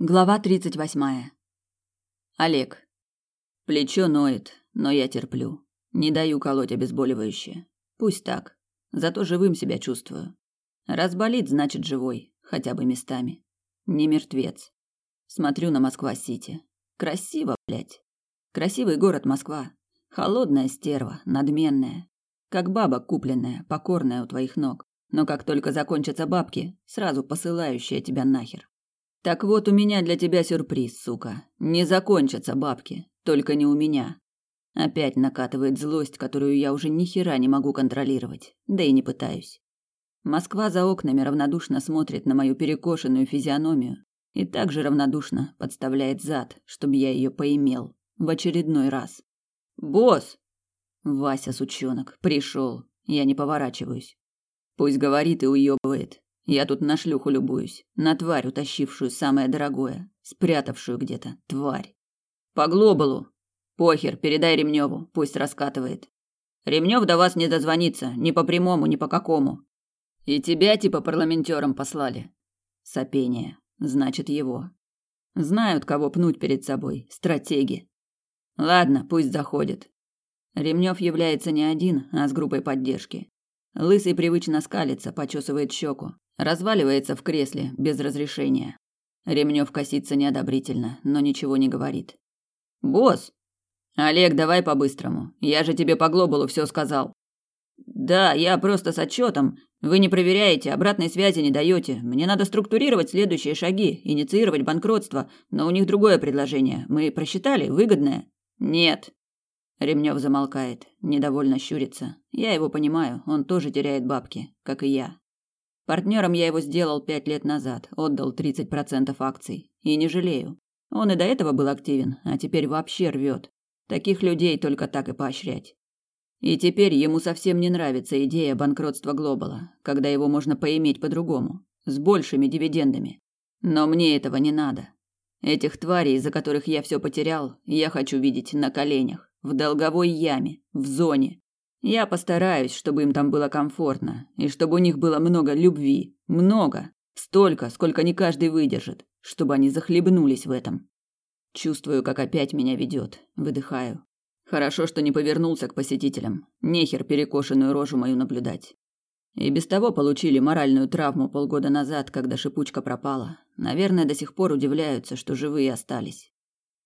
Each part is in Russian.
Глава тридцать восьмая. Олег. Плечо ноет, но я терплю. Не даю колоть обезболивающее. Пусть так. Зато живым себя чувствую. Раз болит, значит живой, хотя бы местами. Не мертвец. Смотрю на Москва-Сити. Красиво, блядь. Красивый город Москва. Холодная стерва, надменная. Как баба купленная, покорная у твоих ног. Но как только закончатся бабки, сразу посылающая тебя нахер. Так вот у меня для тебя сюрприз, сука. Не закончатся бабки, только не у меня. Опять накатывает злость, которую я уже ни хера не могу контролировать, да и не пытаюсь. Москва за окнами равнодушно смотрит на мою перекошенную физиономию и также равнодушно подставляет зад, чтобы я ее поимел в очередной раз. Босс, Вася сучонок пришел. Я не поворачиваюсь. Пусть говорит и уебывает. Я тут на шлюху любуюсь, на тварь, утащившую самое дорогое, спрятавшую где-то, тварь. По глобалу. Похер, передай Ремневу, пусть раскатывает. Ремнев до вас не дозвонится, ни по прямому, ни по какому. И тебя типа парламентером послали. Сопение. Значит, его. Знают, кого пнуть перед собой. Стратеги. Ладно, пусть заходит. Ремнев является не один, а с группой поддержки. Лысый привычно скалится, почесывает щеку. Разваливается в кресле без разрешения. Ремнев косится неодобрительно, но ничего не говорит. «Босс!» «Олег, давай по-быстрому. Я же тебе по глобалу все сказал». «Да, я просто с отчетом. Вы не проверяете, обратной связи не даете. Мне надо структурировать следующие шаги, инициировать банкротство, но у них другое предложение. Мы просчитали, выгодное?» «Нет». Ремнев замолкает, недовольно щурится. Я его понимаю, он тоже теряет бабки, как и я. Партнером я его сделал пять лет назад, отдал 30% акций. И не жалею. Он и до этого был активен, а теперь вообще рвет. Таких людей только так и поощрять. И теперь ему совсем не нравится идея банкротства Глобала, когда его можно поиметь по-другому, с большими дивидендами. Но мне этого не надо. Этих тварей, из-за которых я все потерял, я хочу видеть на коленях, в долговой яме, в зоне, я постараюсь, чтобы им там было комфортно, и чтобы у них было много любви. Много. Столько, сколько не каждый выдержит, чтобы они захлебнулись в этом. Чувствую, как опять меня ведет. Выдыхаю. Хорошо, что не повернулся к посетителям. Нехер перекошенную рожу мою наблюдать. И без того получили моральную травму полгода назад, когда шипучка пропала. Наверное, до сих пор удивляются, что живые остались.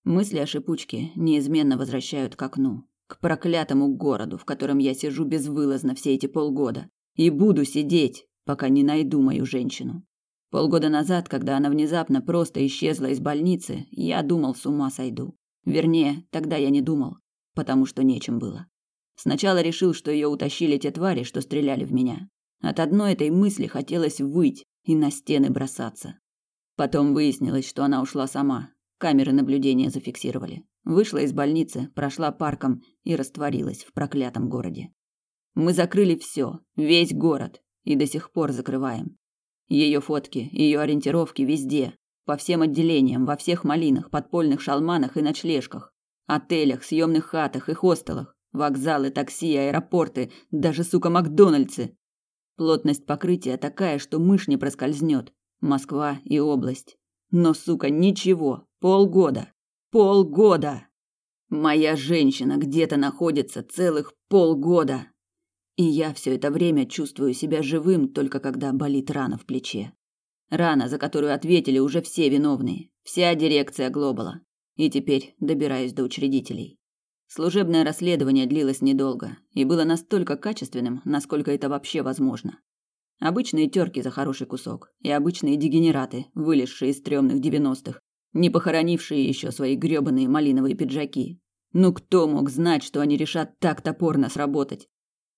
Мысли о шипучке неизменно возвращают к окну к проклятому городу, в котором я сижу безвылазно все эти полгода. И буду сидеть, пока не найду мою женщину. Полгода назад, когда она внезапно просто исчезла из больницы, я думал, с ума сойду. Вернее, тогда я не думал, потому что нечем было. Сначала решил, что ее утащили те твари, что стреляли в меня. От одной этой мысли хотелось выть и на стены бросаться. Потом выяснилось, что она ушла сама. Камеры наблюдения зафиксировали. Вышла из больницы, прошла парком и растворилась в проклятом городе. Мы закрыли все, весь город, и до сих пор закрываем. Ее фотки, ее ориентировки везде, по всем отделениям, во всех малинах, подпольных шалманах и ночлежках, отелях, съемных хатах и хостелах, вокзалы, такси, аэропорты, даже, сука, Макдональдсы. Плотность покрытия такая, что мышь не проскользнет. Москва и область. Но, сука, ничего. Полгода. Полгода. Моя женщина где-то находится целых полгода. И я все это время чувствую себя живым, только когда болит рана в плече. Рана, за которую ответили уже все виновные, вся дирекция Глобала. И теперь добираюсь до учредителей. Служебное расследование длилось недолго и было настолько качественным, насколько это вообще возможно. Обычные терки за хороший кусок и обычные дегенераты, вылезшие из стрёмных девяностых, не похоронившие еще свои грёбаные малиновые пиджаки. Ну кто мог знать, что они решат так топорно сработать?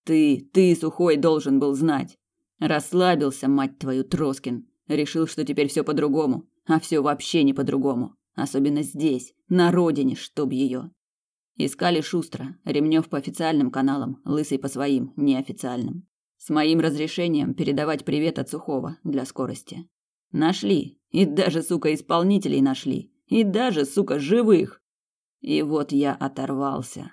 Ты, ты, Сухой, должен был знать. Расслабился, мать твою, Троскин. Решил, что теперь все по-другому. А все вообще не по-другому. Особенно здесь, на родине, чтоб ее. Искали шустро. Ремнев по официальным каналам, Лысый по своим, неофициальным. С моим разрешением передавать привет от Сухого для скорости. Нашли. И даже, сука, исполнителей нашли. И даже, сука, живых. И вот я оторвался.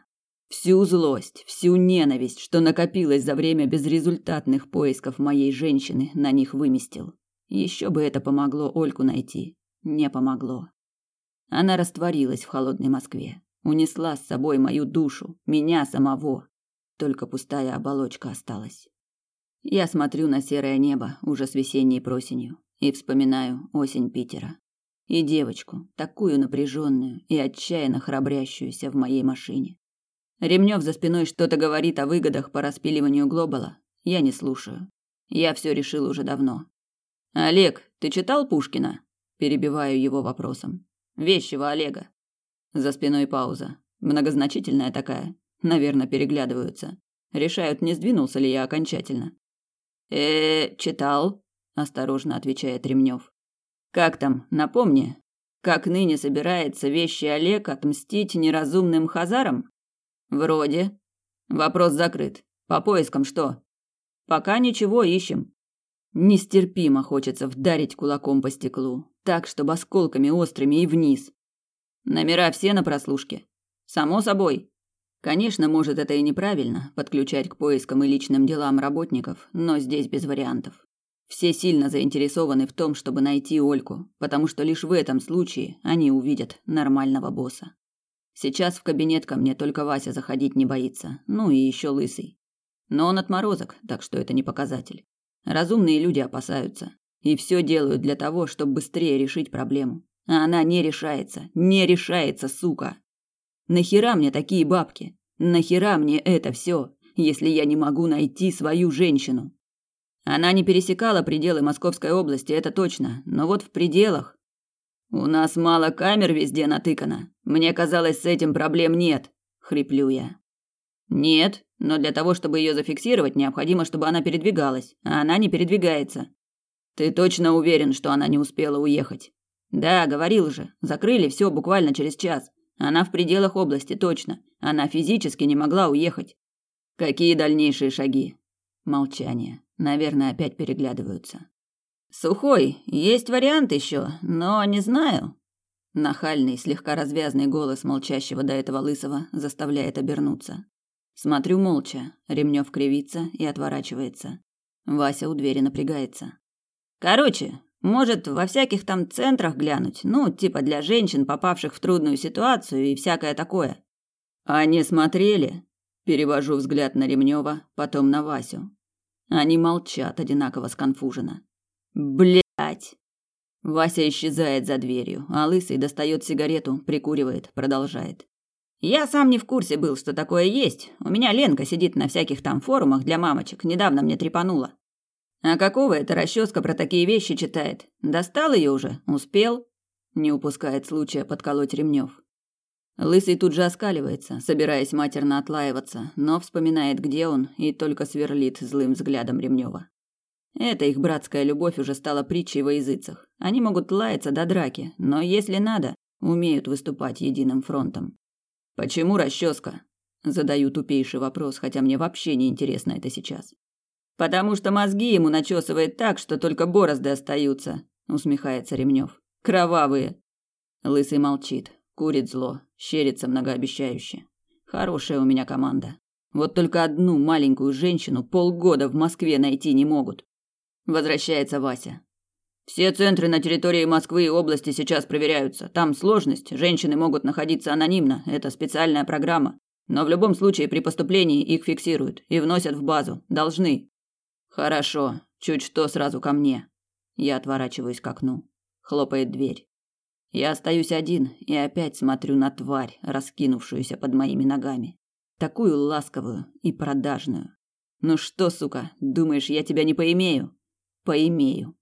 Всю злость, всю ненависть, что накопилось за время безрезультатных поисков моей женщины, на них выместил. Еще бы это помогло Ольку найти. Не помогло. Она растворилась в холодной Москве, унесла с собой мою душу, меня самого. Только пустая оболочка осталась. Я смотрю на серое небо уже с весенней просенью и вспоминаю осень Питера. И девочку, такую напряженную и отчаянно храбрящуюся в моей машине. Ремнев за спиной что-то говорит о выгодах по распиливанию глобала. Я не слушаю. Я все решил уже давно. Олег, ты читал Пушкина? Перебиваю его вопросом. Вещего Олега. За спиной пауза. Многозначительная такая. Наверное, переглядываются. Решают, не сдвинулся ли я окончательно. Э, читал, осторожно отвечает Ремнев. Как там, напомни, как ныне собирается вещи Олег отмстить неразумным хазарам? Вроде. Вопрос закрыт. По поискам что? Пока ничего ищем. Нестерпимо хочется вдарить кулаком по стеклу, так, чтобы осколками острыми и вниз. Номера все на прослушке. Само собой. Конечно, может, это и неправильно подключать к поискам и личным делам работников, но здесь без вариантов. Все сильно заинтересованы в том, чтобы найти Ольку, потому что лишь в этом случае они увидят нормального босса. Сейчас в кабинет ко мне только Вася заходить не боится, ну и еще лысый. Но он отморозок, так что это не показатель. Разумные люди опасаются и все делают для того, чтобы быстрее решить проблему. А она не решается, не решается, сука. Нахера мне такие бабки? Нахера мне это все, если я не могу найти свою женщину? Она не пересекала пределы Московской области, это точно, но вот в пределах. У нас мало камер везде натыкано. Мне казалось, с этим проблем нет, хриплю я. Нет, но для того, чтобы ее зафиксировать, необходимо, чтобы она передвигалась, а она не передвигается. Ты точно уверен, что она не успела уехать? Да, говорил же. Закрыли все буквально через час. Она в пределах области, точно. Она физически не могла уехать. Какие дальнейшие шаги? Молчание. Наверное, опять переглядываются. Сухой, есть вариант еще, но не знаю. Нахальный, слегка развязный голос молчащего до этого лысого заставляет обернуться. Смотрю молча. Ремнев кривится и отворачивается. Вася у двери напрягается. Короче, может, во всяких там центрах глянуть, ну, типа для женщин, попавших в трудную ситуацию и всякое такое. А не смотрели? Перевожу взгляд на Ремнева, потом на Васю. Они молчат одинаково сконфуженно. Блять! Вася исчезает за дверью, а Лысый достает сигарету, прикуривает, продолжает. Я сам не в курсе был, что такое есть. У меня Ленка сидит на всяких там форумах для мамочек, недавно мне трепанула. А какого это расческа про такие вещи читает? Достал ее уже? Успел? Не упускает случая подколоть Ремнев. Лысый тут же оскаливается, собираясь матерно отлаиваться, но вспоминает, где он, и только сверлит злым взглядом Ремнева. Эта их братская любовь уже стала притчей во языцах. Они могут лаяться до драки, но если надо, умеют выступать единым фронтом. Почему расческа? Задаю тупейший вопрос, хотя мне вообще не интересно это сейчас. Потому что мозги ему начесывает так, что только борозды остаются, усмехается Ремнев. Кровавые. Лысый молчит, курит зло, щерится многообещающе. Хорошая у меня команда. Вот только одну маленькую женщину полгода в Москве найти не могут. Возвращается Вася. Все центры на территории Москвы и области сейчас проверяются. Там сложность, женщины могут находиться анонимно, это специальная программа. Но в любом случае при поступлении их фиксируют и вносят в базу. Должны. Хорошо, чуть что сразу ко мне. Я отворачиваюсь к окну. Хлопает дверь. Я остаюсь один и опять смотрю на тварь, раскинувшуюся под моими ногами. Такую ласковую и продажную. Ну что, сука, думаешь, я тебя не поимею? Поимею.